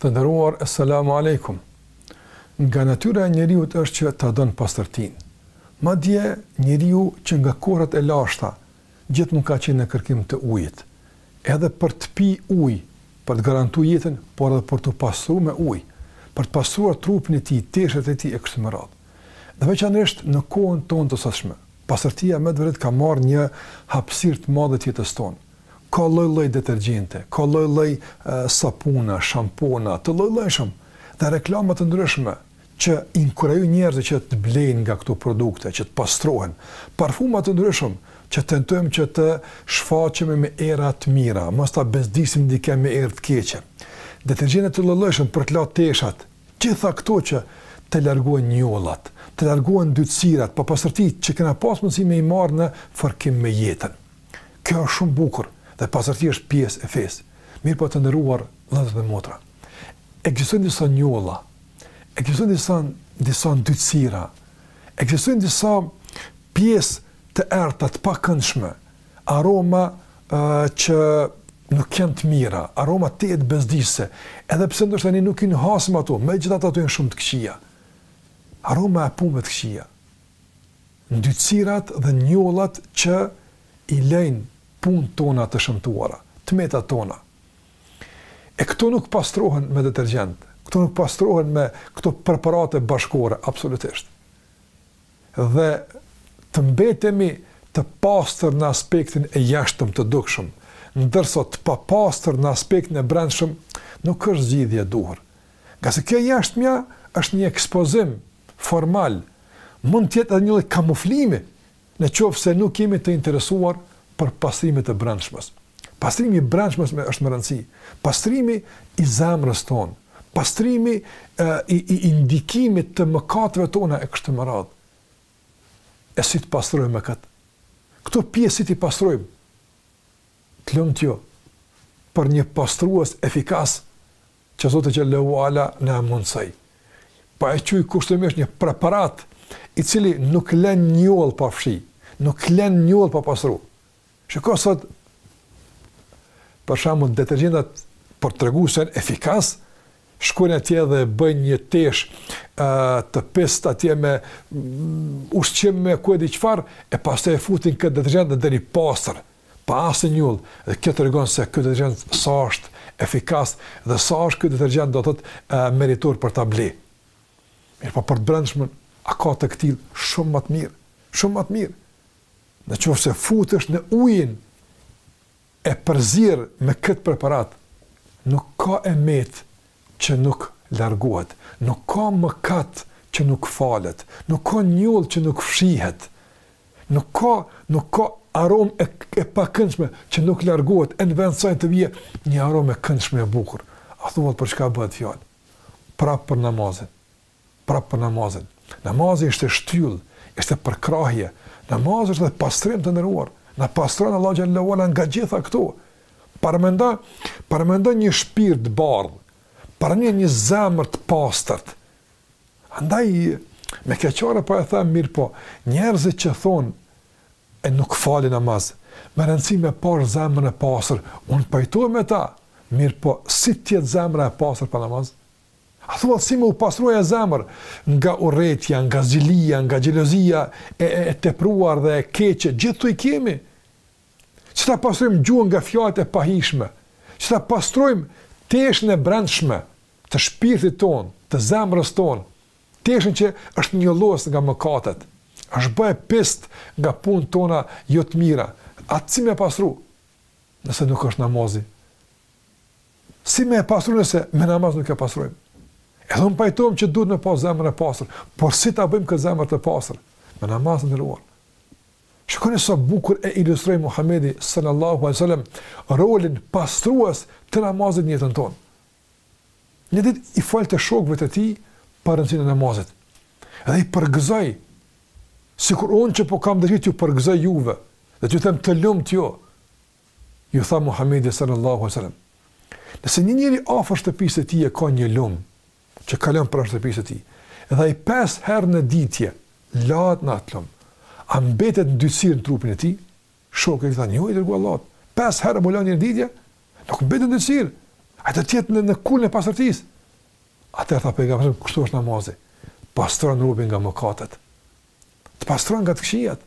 Të nderuar, Esselamu Alejkum. Nga natyra e njeriut është që ta don pastërtinë. Madje njeriu që nga kohërat e lashta, gjithmonë ka qenë në kërkim të ujit. Edhe për të pi ujë, për të garantu jetën, por edhe për t'u pastru me ujë, për të pastruar trupin e tij, teshat e tij, e kështu me radhë. Dhe veçanërisht në kohën tonë të sotshme, pastërtia me të vërtetë ka marrë një hapësirë të madhe të jetës tonë. Ka lloj-lloj detergjente, ka lloj-lloj sapuna, shampona, të lloj-llojshëm dhe reklama të ndryshme që inkurajojnë njerëzit që të blejnë nga këto produkte, që të pastrohen, parfuma të ndryshëm që tentojmë që të shfaqemi me era të mira, mos ta bezdisim dikë me erë të keqe. Detergjente të lloj-llojshëm për të la teshat, gjitha këto që të largohen njollat, të largohen ndytësirat, papastërtitë që kena pas mundësi me i marrë në fërkim me jetën. Kjo është shumë bukur dhe pastërti është pjesë e fesë. Mirëpo të nderuar vëllezër dhe motra, ekzistojnë disa njolla, ekzistojnë disa disa ndytësira, ekzistojnë disa pjesë të errëta të pakëndshme, aroma uh, që nuk janë të mira, aroma tejet bezdisëse, edhe pse ndoshta ne nuk i nuhasim ato, megjithatë ato janë shumë të këqija. Aroma e punëve të këqija, Ndytësirat dhe njollat që i lejnë punët tona të shëmtuara, të metat tona. E këto nuk pastrohen me detergjent, këto nuk pastrohen me këto preparate bashkëkohore, absolutisht. Dhe të mbetemi të pastër në aspektin e jashtëm të dukshëm, ndërsa të papastër në aspektin e brendshëm, nuk është zgjidhje e duhur. Ngase kjo e jashtmja është një ekspozim formal mund të jetë edhe një lloj kamuflimi në qoftë se nuk jemi të interesuar për pastrimin e të brendshmës. Pastrimi i brendshmës më është me rëndësi. Pastrimi i zemrës tonë, pastrimi e, i, i, i ndikimit të mëkateve tona e kështu me radhë. E si ta pastrojmë këtë? Këto pjesë si t'i pastrojmë? Të lëmë tjo, për një pastruas efikas, që Zoti xhel-le ue ala na e mundësoi. Po e quaj kushtimisht një preparat i cili nuk lën njollë pa fshi, nuk lën njollë pa pastru. Shiko sot për shembull detergjentat për të tregu se janë efikas, shkojnë atje dhe bëjnë një teshë të pistë atje me mm, ushqim me ku e di çfarë e pastaj e futin këtë detergjent del e pastër. pa asnjë njollë dhe kjo tregon se ky detergjent sa është efikas dhe sa është ky detergjent do të thotë meritor për ta ble. Mirëpo për të brendshmën a ka të këtillë shumë më të mirë, shumë më të mirë. Në qoftë se futesh në ujin e përzier me këtë preparat, nuk ka e metë që nuk largohet, nuk ka mëkat që nuk falet, nuk ka njollë që nuk fshihet. Nuk ka, nuk ka aromë e, e pakëndshme që nuk largohet e në vend saj të vijë një aromë e këndshme e bukur. A thua për çka bëhet fjalë? Prap për namazin. Prap për namazin. Namazi ishte shtyllë, ishte përkrahje. Namazi është dhe pastrim të nderuar. Na pastron Allah xhele ue ala nga të gjitha këto. Paramendo, paramendo një shpirt të bardhë, paramendo një zemër të pastërt. Andaj, me keqardhje po e them mirëpo, njerëzit që thonë, e nuk fali namaz, me rëndësi me pas zemrën e pastër, unë pajtohem me ta, mirëpo, si t'jetë zemra e pastër pa namaz? A thua si me u pastru ajo zemër, nga urrejtja, nga zilia, nga xhelozia, e, e, e tepruar dhe e keqe, gjithë ato i kemi, që ta pastrojmë gjuhën nga fjalët e pahijshme, që ta pastrojmë teshën e brendshme të shpirtit tonë, të zemrës tonë, teshën që është njollos nga mëkatet, është bë e pist nga punët tona jo të mira, atë si me pastru, nëse nuk është namazi? Si me e pastru nëse me namaz nuk e pastrojmë? Edhe unë pajtohem që duhet me pas zemrën e pastër, por si ta bëjmë këtë zemër të pastër? Me namaz të nderuar. Shikoni sa bukur e ilustroi Muhamedi sallallahu alaihi wasallam rolin pastrues të namazit në jetën tonë. Një ditë i fliste shokëve të tij për rëndësinë e namazit. Dhe i përgëzoi sikur unë që po kam dëshirë t'ju përgëzoj juve dhe t'ju them të lumët ju. Ju tha Muhamedi sallallahu alaihi wasallam. Nëse një njeri afër shtëpisë së tij e ka një lum, që kalon pranë shtëpisë së tij, dhe ai pesë herë në ditje lahet në atë lum, a mbetet ndytësirë në trupin e tij? Shokët i thanë, jo, i dërguar i Allahut, pesë herë me u la në ditje, nuk mbetet ndytësirë, a do të jetë në, në kulmin e pastërtisë? Atëherë tha pejgamberi, kështu është namazi, pastron robin nga mëkatet, të pastron nga të këqijat.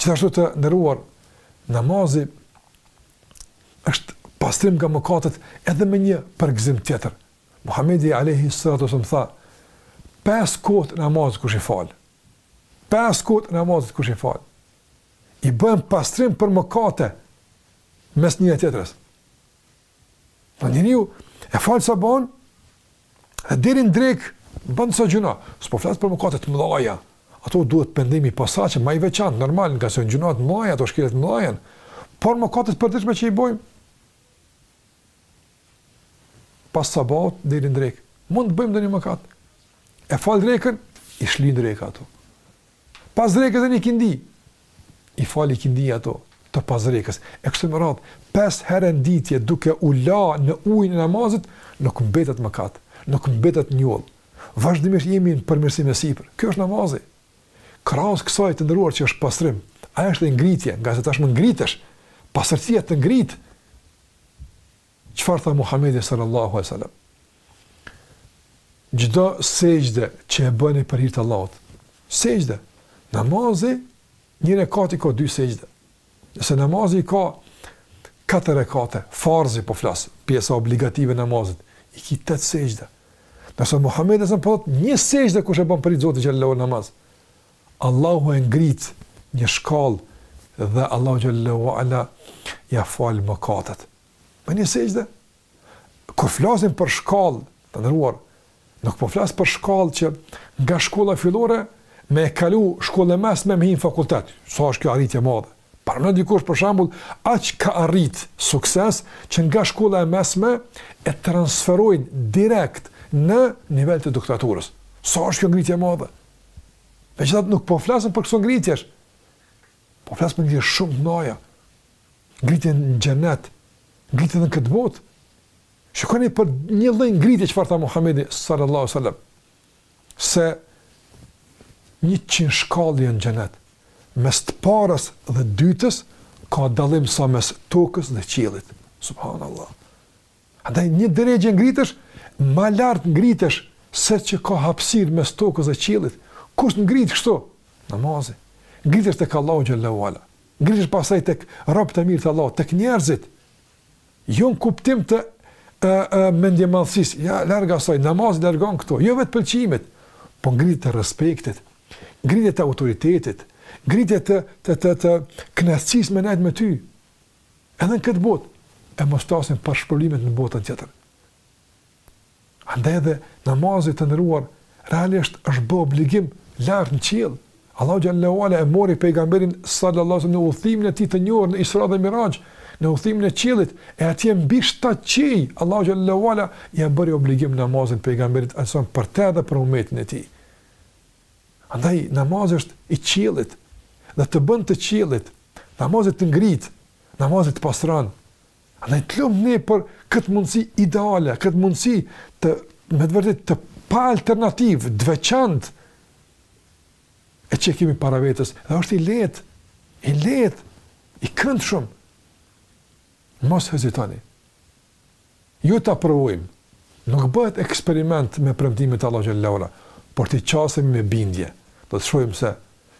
Gjithashtu të nderuar, namazi është pastrim nga mëkatet edhe me një përgëzim tjetër. Muhamedi alayhi salatu wasallam tha: "Pesë kohët e namazit kush i fal. Pesë kohët e namazit kush i fal. I bëhen pastrim për mëkate mes njërës e tjetrës." Po njeriu e fal sabahun, e deri në drekë bën disa gjynahe, s'po flas për mëkatet e mëdhaja, ato duhet pendimi posaçëm, ma i veçantë, normal, ngase në gjynahet e mëdhaja, ato shkeljet e mëdhaja, por mëkatet e përditshme që i bojmë, pas sabahut deri në drekë, mund të bëjmë ndonjë mëkat, e fal drekën, i shlyn dreka ato, Pas drekës e në ikindi. I fal ikindia ato të pas drekës. E kështu me radhë, pesë herë në ditë duke u la në ujin e namazit, nuk mbetet mëkat, nuk mbetet njollë. Vazhdimisht jemi në përmirësim e sipër. Ky është namazi. Krahas kësaj të nderuar që është pastrim, ajo është ngritje, ngase tashmë ngritesh, pastërtia të ngrit. Çfarë tha Muhamedi sallallahu alejhi dhe selam? Çdo sejdë që e bën për hir të Allahut, sejdë, namazi, një rekat i ka dy sejdë. Nëse namazi i ka katër rekate, farzi po flas, pjesën obligative e namazit, i ki tetë sejdë. Nëse Muhamedi salallahu për çdo një sejdë kush e bën për Zotin xhallahu në namaz, Allahu e ngrit një shkallë dhe Allahu xhallahu ala ia fal mëkatet. Në një sejdë, kur flasim për shkallë, të nderuar, nuk po flasim për shkallë që nga shkolla fillore me e kalu shkollë e mesme me hy në fakultet, sa është kjo arritje e madhe. Por në dikush për shembull, aq ka arrit sukses që nga shkolla e mesme e transferojnë direkt në nivel të doktoraturës. Sa është kjo ngritje e madhe? Megjithatë nuk po flasim për këso ngritjesh. Po flasim për ngritje shumë të mëdha. Ngritje në xhenet, ngritje edhe në këtë botë. Shikoni për një lloj ngritje çfarë tha Muhamedi sallallahu alaihi wasallam. Se njëqind shkallë në xhenet mes të parës dhe dytës ka dallim sa mes tokës dhe qiellit. Subhanallah. Andaj një derexhe ngritesh, ma lartë ngritesh, seç ka hapësirë mes tokës dhe qiellit. Kush të ngrit kështu? Namazi. Ngritesh tek Allahu xhallahu ala. Ngritesh pasaj tek robtë e mirë të Allahut, tek njerëzit. Jo në kuptim të e, e, mendjemadhësisë. Jo, larg asaj, namazi largon këto. Jo vetëpëlqimit, po ngritje të respektit. Ngritje të autoritetit. Ngritje të, të, të, të, të knaqësisë me nejt me ty. Edhe në këtë botë, e mos flasim për shpërblimet në botën tjetër. Andaj edhe namazi të nderuar, realisht është bë obligim lartë në qiell. Allahu xhallahu ala e mori pejgamberin sallallahu alaihi wasallam në udhëtimin e tij të njohur në Isra dhe Miraxh, në udhëtimin e qiellit, e atje mbi shtatë qiej, Allahu xhallahu ala ia bëri obligim namazin pejgamberit salam për të dhe për umetin e tij. Andaj namazi është i qiellit dhe të bën të qiellit, namazi të ngrit, namazi të pastron. Andaj të lumtë ne për këtë mundësi ideale, këtë mundësi të me të vërtetë të pa alternativë, të veçantë e që kemi para vetes, dhe është i lehtë, i lehtë, i këndshëm, mos hezitoni, Jo ta provojmë. Nuk bëhet eksperiment me premtimet e Allahu xhel-le ue ala, por t'i qasemi me bindje. Do të shohim se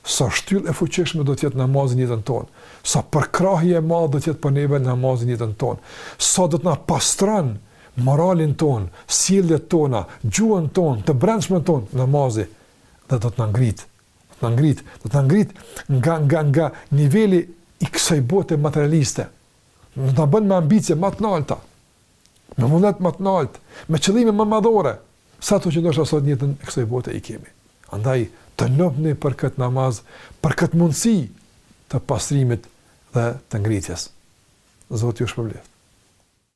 sa shtyllë e fuqishme do të jetë namazi në jetën tonë, sa përkrahje e madhe do të jetë për neve namazi në jetën tonë, sa do të na pastron moralin tonë, sjelljet tona, gjuhën tonë, të brendshmën tonë namazi dhe do të na ngrit, do të na ngrit, do të na ngrit nga nga nga niveli i kësaj bote materialiste, Do të na bën me ambicie ma të nalta, me vullnet ma të naltë, me qëllime më madhore, sa ato që ndoshta sot në jetën e kësaj bote i kemi. Andaj, të lumtë ne për këtë namaz, për këtë mundësi të pastrimit dhe të ngritjes. Zoti ju shpërbleftë.